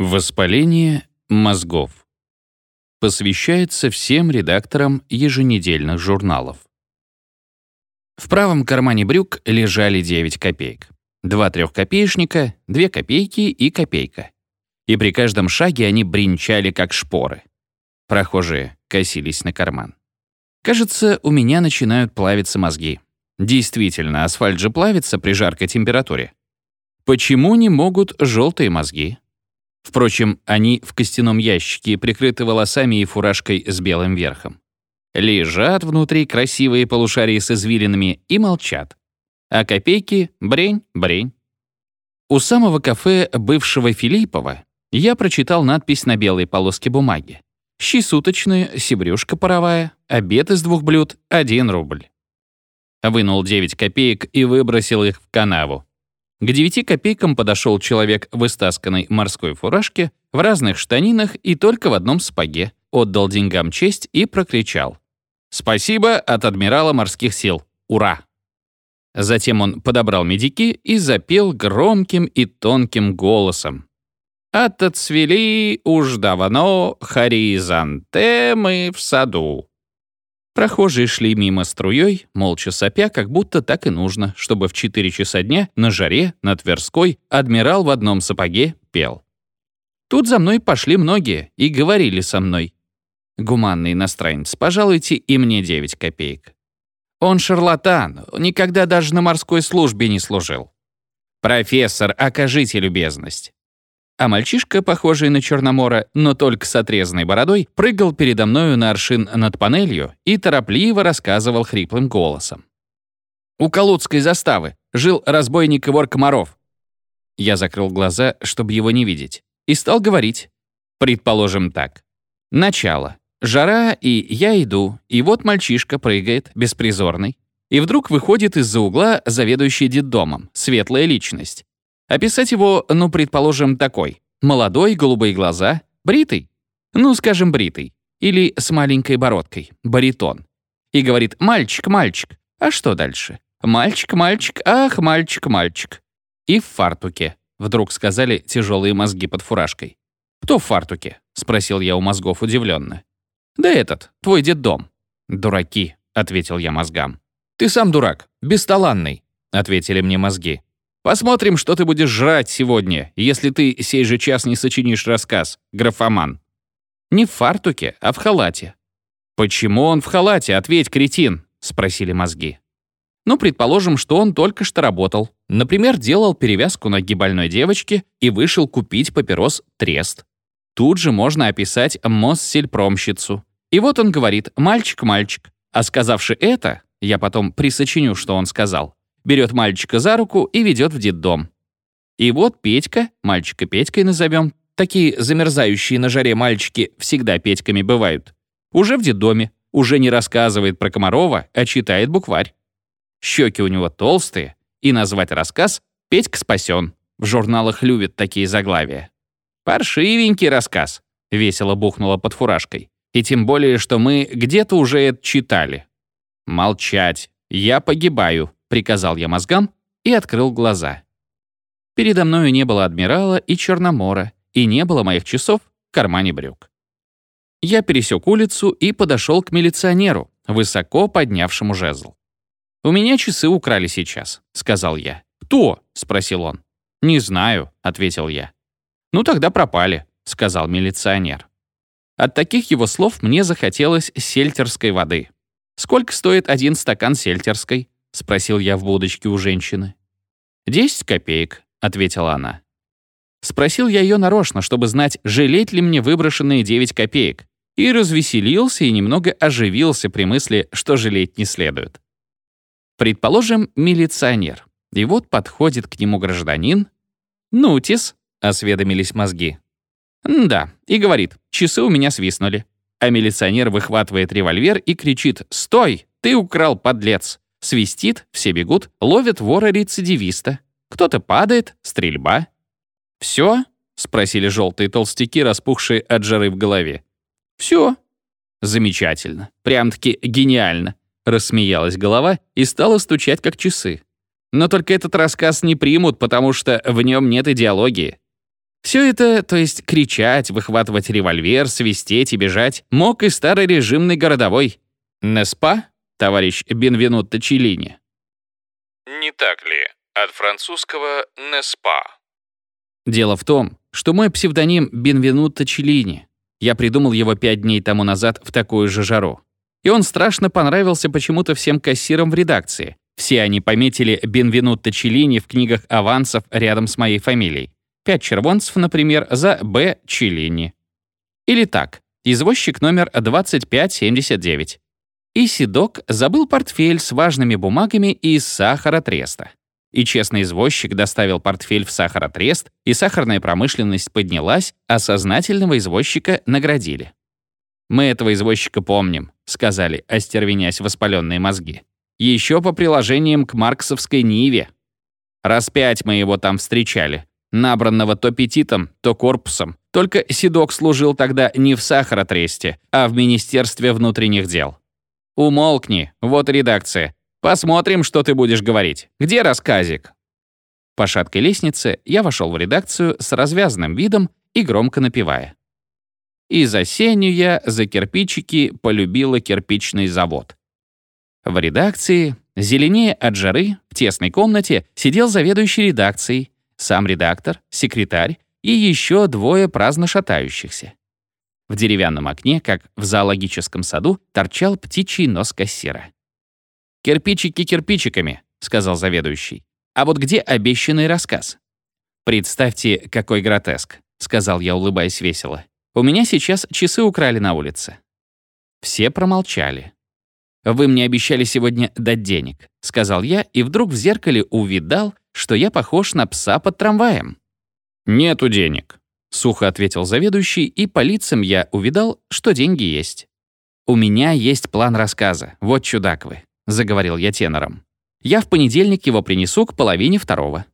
Воспаление мозгов. Посвящается всем редакторам еженедельных журналов. В правом кармане брюк лежали 9 копеек. Два трехкопеечника, две копейки и копейка. И при каждом шаге они бренчали, как шпоры. Прохожие косились на карман. Кажется, у меня начинают плавиться мозги. Действительно, асфальт же плавится при жаркой температуре. Почему не могут желтые мозги? Впрочем, они в костяном ящике, прикрыты волосами и фуражкой с белым верхом. Лежат внутри красивые полушарии с извилинами и молчат. А копейки — брень, брень. У самого кафе бывшего Филиппова я прочитал надпись на белой полоске бумаги. Щи суточные, себрюшка паровая, обед из двух блюд — один рубль. Вынул 9 копеек и выбросил их в канаву. К девяти копейкам подошел человек в истасканной морской фуражке, в разных штанинах и только в одном сапоге, отдал деньгам честь и прокричал. «Спасибо от адмирала морских сил! Ура!» Затем он подобрал медики и запел громким и тонким голосом. «Отоцвели уж давно хоризонтемы в саду». Прохожие шли мимо струей, молча сопя, как будто так и нужно, чтобы в 4 часа дня на жаре, на Тверской, адмирал в одном сапоге пел. Тут за мной пошли многие и говорили со мной. «Гуманный иностранец, пожалуйте и мне 9 копеек». «Он шарлатан, никогда даже на морской службе не служил». «Профессор, окажите любезность». А мальчишка, похожий на Черномора, но только с отрезанной бородой, прыгал передо мною на аршин над панелью и торопливо рассказывал хриплым голосом. «У Калудской заставы жил разбойник и вор Комаров». Я закрыл глаза, чтобы его не видеть, и стал говорить. Предположим так. Начало. Жара, и я иду, и вот мальчишка прыгает, беспризорный. И вдруг выходит из-за угла заведующий детдомом, светлая личность. Описать его, ну, предположим, такой. Молодой, голубые глаза, бритый. Ну, скажем, бритый. Или с маленькой бородкой, баритон. И говорит «мальчик, мальчик». А что дальше? «Мальчик, мальчик, ах, мальчик, мальчик». И в фартуке. Вдруг сказали тяжелые мозги под фуражкой. «Кто в фартуке?» — спросил я у мозгов удивленно. «Да этот, твой дом. «Дураки», — ответил я мозгам. «Ты сам дурак, бесталанный», — ответили мне мозги. Посмотрим, что ты будешь жрать сегодня, если ты сей же час не сочинишь рассказ, графоман. Не в фартуке, а в халате. Почему он в халате? Ответь, кретин, спросили мозги. Ну, предположим, что он только что работал. Например, делал перевязку ноги больной девочки и вышел купить папирос «Трест». Тут же можно описать Моссельпромщицу. И вот он говорит «мальчик, мальчик». А сказавши это, я потом присочиню, что он сказал, берет мальчика за руку и ведет в детдом. И вот Петька, мальчика Петькой назовем, такие замерзающие на жаре мальчики всегда Петьками бывают, уже в детдоме, уже не рассказывает про Комарова, а читает букварь. Щеки у него толстые, и назвать рассказ «Петька спасен». В журналах любят такие заглавия. «Паршивенький рассказ», — весело бухнула под фуражкой. И тем более, что мы где-то уже это читали. Молчать. Я погибаю. — приказал я мозгам и открыл глаза. Передо мною не было адмирала и Черномора, и не было моих часов в кармане брюк. Я пересек улицу и подошел к милиционеру, высоко поднявшему жезл. «У меня часы украли сейчас», — сказал я. «Кто?» — спросил он. «Не знаю», — ответил я. «Ну тогда пропали», — сказал милиционер. От таких его слов мне захотелось сельтерской воды. Сколько стоит один стакан сельтерской? — спросил я в будочке у женщины. «Десять копеек», — ответила она. Спросил я ее нарочно, чтобы знать, жалеть ли мне выброшенные девять копеек, и развеселился и немного оживился при мысли, что жалеть не следует. Предположим, милиционер. И вот подходит к нему гражданин. «Нутис», — осведомились мозги. «Да», и говорит, «часы у меня свистнули». А милиционер выхватывает револьвер и кричит «Стой! Ты украл, подлец! Свистит, все бегут, ловят вора-рецидивиста. Кто-то падает, стрельба. «Все?» — спросили желтые толстяки, распухшие от жары в голове. «Все». «Замечательно. Прям-таки гениально», — рассмеялась голова и стала стучать, как часы. «Но только этот рассказ не примут, потому что в нем нет идеологии». Все это, то есть кричать, выхватывать револьвер, свистеть и бежать, мог и старый режимный городовой. Неспа, товарищ Бенвенутто Челлини? Не так ли? От французского «неспа». Дело в том, что мой псевдоним Бенвенутто Челлини. Я придумал его пять дней тому назад в такую же жару. И он страшно понравился почему-то всем кассирам в редакции. Все они пометили Бенвенутто Челлини в книгах авансов рядом с моей фамилией. Пять червонцев, например, за Б. Челлини. Или так, извозчик номер 2579. И Седок забыл портфель с важными бумагами из сахаротреста. И честный извозчик доставил портфель в сахаротрест, и сахарная промышленность поднялась, а сознательного извозчика наградили. «Мы этого извозчика помним», — сказали, остервенясь воспаленные мозги. «Еще по приложениям к марксовской Ниве. Раз пять мы его там встречали, набранного то петитом, то корпусом. Только Седок служил тогда не в сахаротресте, а в Министерстве внутренних дел. Умолкни, вот редакция. Посмотрим, что ты будешь говорить. Где рассказик?» По шаткой лестнице я вошел в редакцию с развязанным видом и громко напевая. И за сенью я, за кирпичики, полюбила кирпичный завод. В редакции, зеленее от жары, в тесной комнате, сидел заведующий редакцией, сам редактор, секретарь и еще двое праздно шатающихся. В деревянном окне, как в зоологическом саду, торчал птичий нос кассира. «Кирпичики кирпичиками», — сказал заведующий. «А вот где обещанный рассказ?» «Представьте, какой гротеск», — сказал я, улыбаясь весело. «У меня сейчас часы украли на улице». Все промолчали. «Вы мне обещали сегодня дать денег», — сказал я, и вдруг в зеркале увидал, что я похож на пса под трамваем. «Нету денег», — сухо ответил заведующий, и по лицам я увидал, что деньги есть. «У меня есть план рассказа. Вот чудак вы заговорил я тенором. Я в понедельник его принесу к половине второго.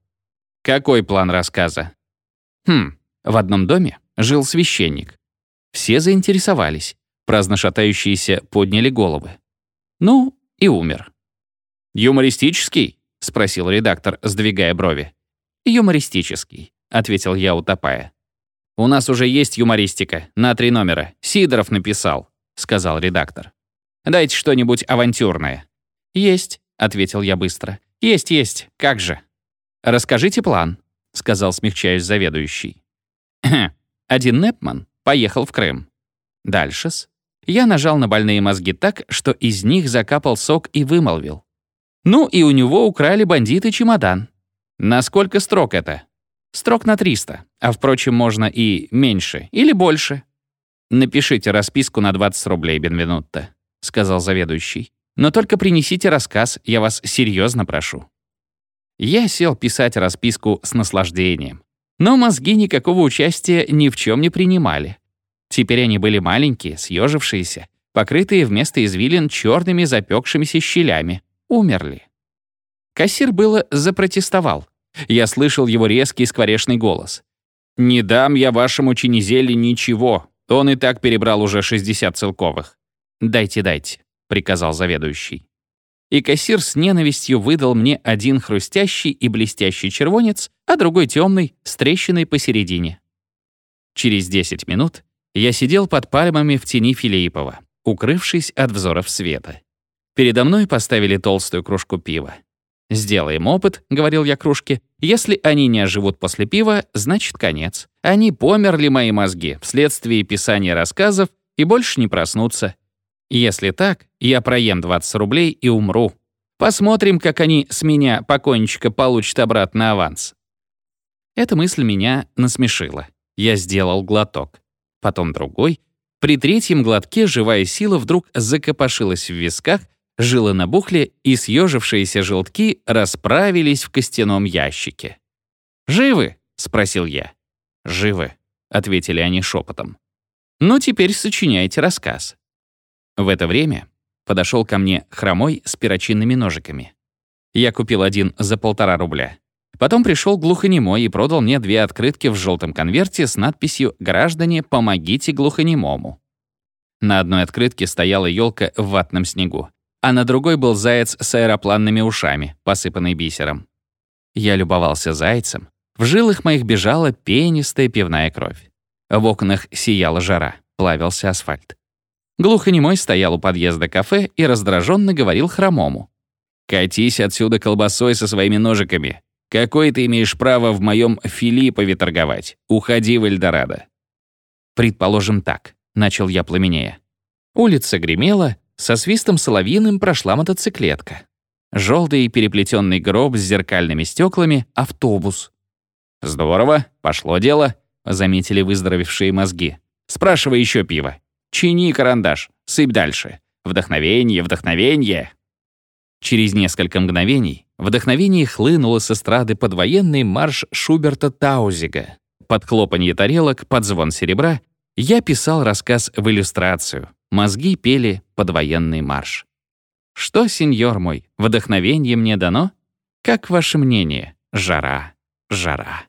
Какой план рассказа? Хм, в одном доме жил священник. Все заинтересовались. Праздно шатающиеся подняли головы. Ну, и умер. «Юмористический?» — спросил редактор, сдвигая брови. «Юмористический», — ответил я, утопая. «У нас уже есть юмористика, на три номера. Сидоров написал», — сказал редактор. «Дайте что-нибудь авантюрное». «Есть», — ответил я быстро. «Есть, есть, как же». «Расскажите план», — сказал, смягчаясь заведующий. Один Непман поехал в Крым. Дальше-с. Я нажал на больные мозги так, что из них закапал сок и вымолвил. Ну и у него украли бандиты чемодан. Насколько строк это? Строк на 300, а впрочем, можно и меньше или больше. «Напишите расписку на 20 рублей, Бенвенутто», — сказал заведующий. Но только принесите рассказ, я вас серьезно прошу». Я сел писать расписку с наслаждением. Но мозги никакого участия ни в чем не принимали. Теперь они были маленькие, съежившиеся, покрытые вместо извилин черными запекшимися щелями. Умерли. Кассир было запротестовал. Я слышал его резкий скворечный голос. «Не дам я вашему чинезеле ничего. Он и так перебрал уже 60 целковых. Дайте, дайте приказал заведующий. И кассир с ненавистью выдал мне один хрустящий и блестящий червонец, а другой темный, с трещиной посередине. Через 10 минут я сидел под пальмами в тени Филиппова, укрывшись от взоров света. Передо мной поставили толстую кружку пива. «Сделаем опыт», — говорил я кружке. «Если они не оживут после пива, значит, конец. Они померли, мои мозги, вследствие писания рассказов, и больше не проснутся. Если так, я проем 20 рублей и умру. Посмотрим, как они с меня, покойничка, получат обратно аванс. Эта мысль меня насмешила. Я сделал глоток. Потом другой. При третьем глотке живая сила вдруг закопошилась в висках, жилы набухли, и съежившиеся желтки расправились в костяном ящике. «Живы?» — спросил я. «Живы», — ответили они шепотом. «Ну, теперь сочиняйте рассказ». В это время подошел ко мне хромой с перочинными ножиками. Я купил один за полтора рубля. Потом пришел глухонемой и продал мне две открытки в желтом конверте с надписью «Граждане, помогите глухонемому». На одной открытке стояла елка в ватном снегу, а на другой был заяц с аэропланными ушами, посыпанный бисером. Я любовался зайцем, В жилах моих бежала пенистая пивная кровь. В окнах сияла жара, плавился асфальт. Глухонемой стоял у подъезда кафе и раздраженно говорил хромому. «Катись отсюда колбасой со своими ножиками. Какое ты имеешь право в моем Филиппове торговать? Уходи в Эльдорадо». «Предположим так», — начал я пламенея. Улица гремела, со свистом соловьиным прошла мотоциклетка. Желтый переплетенный гроб с зеркальными стеклами — автобус. «Здорово, пошло дело», — заметили выздоровевшие мозги. «Спрашивай еще пиво. Чини карандаш, сыпь дальше. Вдохновение, вдохновение». Через несколько мгновений вдохновение хлынуло с эстрады под военный марш Шуберта Таузига. Под хлопанье тарелок, под звон серебра я писал рассказ в иллюстрацию. Мозги пели под военный марш. Что, сеньор мой, вдохновение мне дано? Как ваше мнение? Жара, жара.